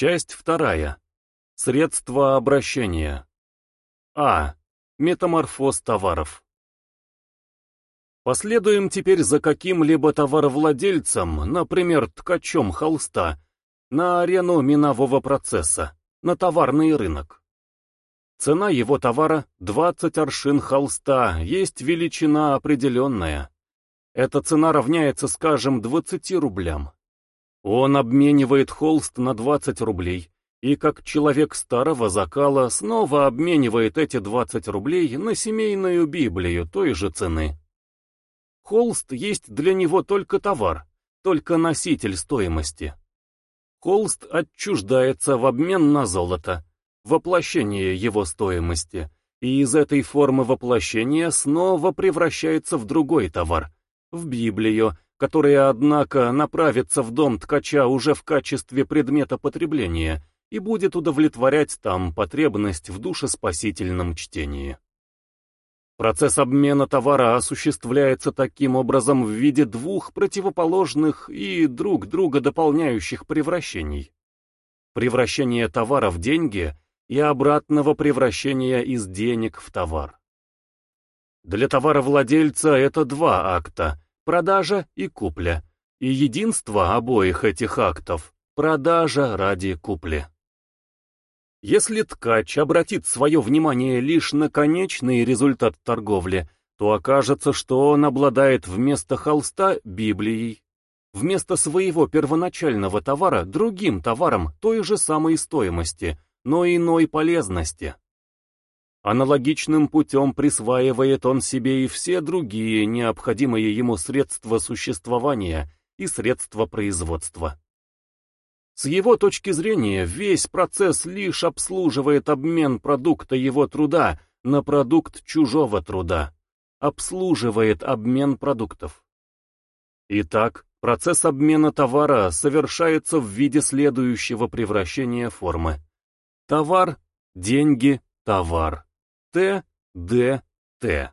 Часть вторая. Средства обращения. А. Метаморфоз товаров. Последуем теперь за каким-либо товаровладельцем, например, ткачом холста, на арену минового процесса, на товарный рынок. Цена его товара 20 аршин холста, есть величина определенная. Эта цена равняется, скажем, 20 рублям. Он обменивает холст на 20 рублей, и как человек старого закала снова обменивает эти 20 рублей на семейную Библию той же цены. Холст есть для него только товар, только носитель стоимости. Холст отчуждается в обмен на золото, воплощение его стоимости, и из этой формы воплощения снова превращается в другой товар, в Библию, которая, однако, направится в дом ткача уже в качестве предмета потребления и будет удовлетворять там потребность в душеспасительном чтении. Процесс обмена товара осуществляется таким образом в виде двух противоположных и друг друга дополняющих превращений. Превращение товара в деньги и обратного превращения из денег в товар. Для товаровладельца это два акта – продажа и купля, и единство обоих этих актов – продажа ради купли. Если ткач обратит свое внимание лишь на конечный результат торговли, то окажется, что он обладает вместо холста Библией, вместо своего первоначального товара другим товаром той же самой стоимости, но иной полезности. Аналогичным путем присваивает он себе и все другие необходимые ему средства существования и средства производства. С его точки зрения, весь процесс лишь обслуживает обмен продукта его труда на продукт чужого труда, обслуживает обмен продуктов. Итак, процесс обмена товара совершается в виде следующего превращения формы. Товар, деньги, товар. Т, Д, Т.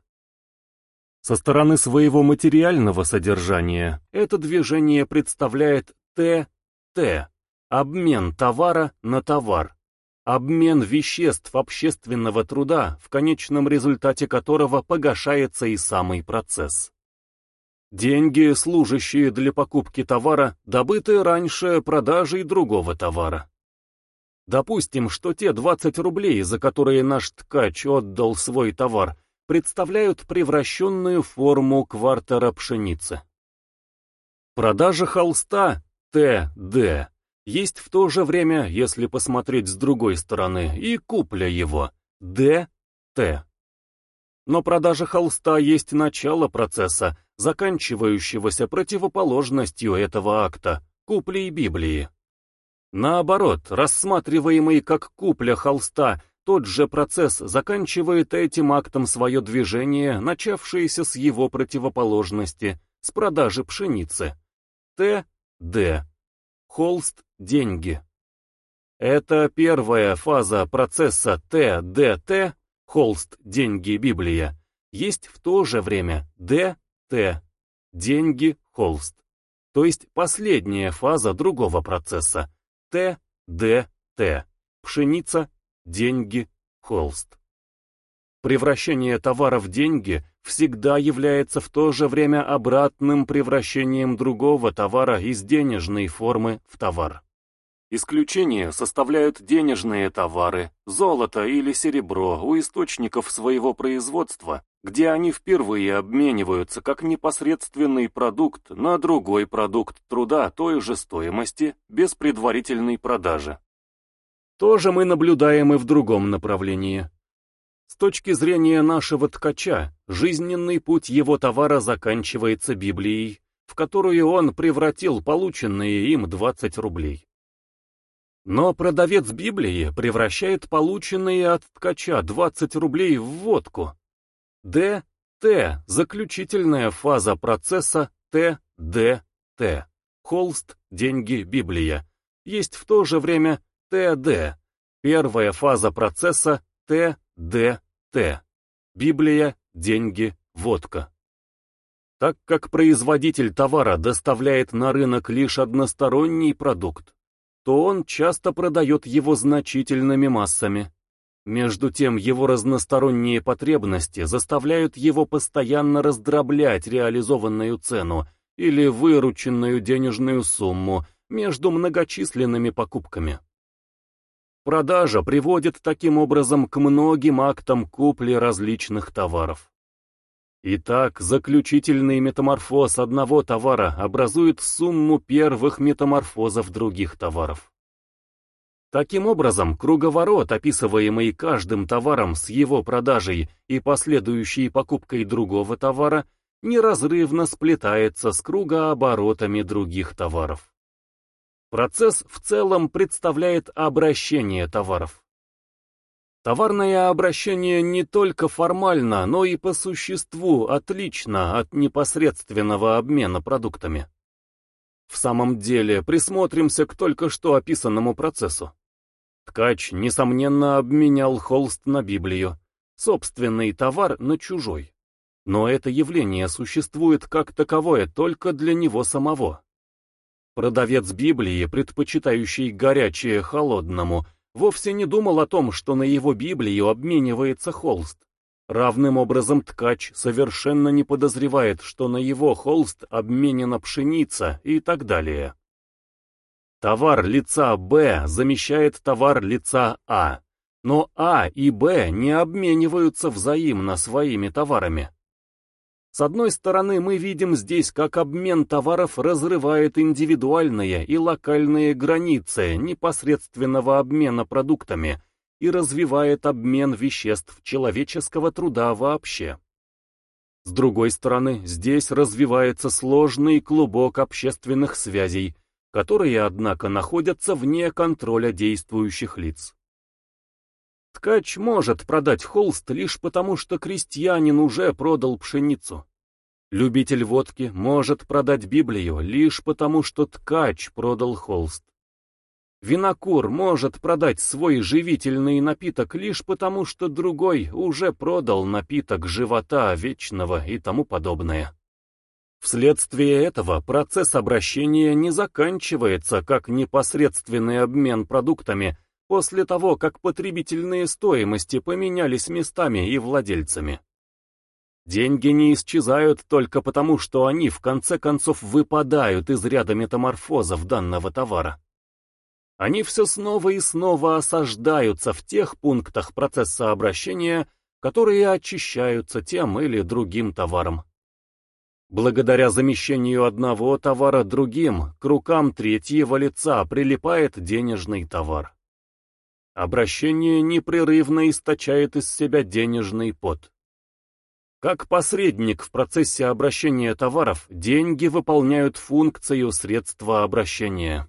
Со стороны своего материального содержания это движение представляет Т, Т Обмен товара на товар. Обмен веществ общественного труда, в конечном результате которого погашается и самый процесс. Деньги, служащие для покупки товара, добыты раньше продажей другого товара. Допустим, что те 20 рублей, за которые наш ткач отдал свой товар, представляют превращенную форму квартера пшеницы. Продажа холста ТД есть в то же время, если посмотреть с другой стороны, и купля его, Д, Т. Но продажа холста есть начало процесса, заканчивающегося противоположностью этого акта, куплей Библии. Наоборот, рассматриваемый как купля холста, тот же процесс заканчивает этим актом свое движение, начавшееся с его противоположности, с продажи пшеницы. Т, Д. Холст – деньги. Это первая фаза процесса ТДТ, холст, деньги, Библия, есть в то же время ДТ, деньги, холст. То есть последняя фаза другого процесса ТДТ, пшеница, деньги, холст. Превращение товара в деньги всегда является в то же время обратным превращением другого товара из денежной формы в товар. Исключение составляют денежные товары, золото или серебро у источников своего производства, где они впервые обмениваются как непосредственный продукт на другой продукт труда той же стоимости без предварительной продажи. То же мы наблюдаем и в другом направлении. С точки зрения нашего ткача, жизненный путь его товара заканчивается Библией, в которую он превратил полученные им 20 рублей. Но продавец Библии превращает полученные от ткача 20 рублей в водку. Д, Т, заключительная фаза процесса Т, Д, Т. Холст, деньги, Библия. Есть в то же время Т, Д. Первая фаза процесса Т, Д. Т. Библия, деньги, водка. Так как производитель товара доставляет на рынок лишь односторонний продукт, то он часто продает его значительными массами. Между тем его разносторонние потребности заставляют его постоянно раздроблять реализованную цену или вырученную денежную сумму между многочисленными покупками. Продажа приводит таким образом к многим актам купли различных товаров. Итак, заключительный метаморфоз одного товара образует сумму первых метаморфозов других товаров. Таким образом, круговорот, описываемый каждым товаром с его продажей и последующей покупкой другого товара, неразрывно сплетается с кругооборотами других товаров. Процесс в целом представляет обращение товаров. Товарное обращение не только формально, но и по существу отлично от непосредственного обмена продуктами. В самом деле, присмотримся к только что описанному процессу. Ткач, несомненно, обменял холст на Библию, собственный товар на чужой. Но это явление существует как таковое только для него самого. Продавец Библии, предпочитающий горячее холодному, вовсе не думал о том, что на его Библию обменивается холст. Равным образом ткач совершенно не подозревает, что на его холст обменена пшеница и так далее. Товар лица Б замещает товар лица А, но А и Б не обмениваются взаимно своими товарами. С одной стороны, мы видим здесь, как обмен товаров разрывает индивидуальные и локальные границы непосредственного обмена продуктами и развивает обмен веществ человеческого труда вообще. С другой стороны, здесь развивается сложный клубок общественных связей, которые, однако, находятся вне контроля действующих лиц. Ткач может продать холст лишь потому, что крестьянин уже продал пшеницу. Любитель водки может продать Библию лишь потому, что ткач продал холст. Винокур может продать свой живительный напиток лишь потому, что другой уже продал напиток живота вечного и тому подобное. Вследствие этого процесс обращения не заканчивается как непосредственный обмен продуктами после того, как потребительные стоимости поменялись местами и владельцами. Деньги не исчезают только потому, что они в конце концов выпадают из ряда метаморфозов данного товара. Они все снова и снова осаждаются в тех пунктах процесса обращения, которые очищаются тем или другим товаром. Благодаря замещению одного товара другим, к рукам третьего лица прилипает денежный товар. Обращение непрерывно источает из себя денежный пот. Как посредник в процессе обращения товаров, деньги выполняют функцию средства обращения.